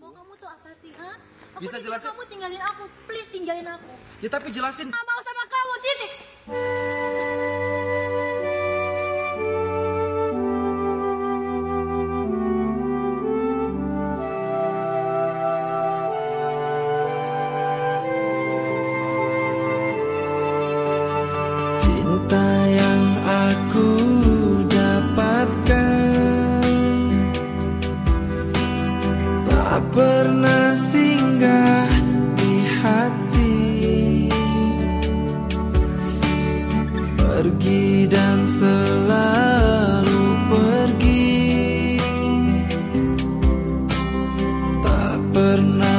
Mau kamu tuh apa sih, ha? Aku Bisa jelasin? Kamu tinggalin aku, please tinggalin aku. Ya tapi jelasin. Gak mau sama kamu, titik. tersinggah di hati. Pergi dan selalu pergi. Tak pernah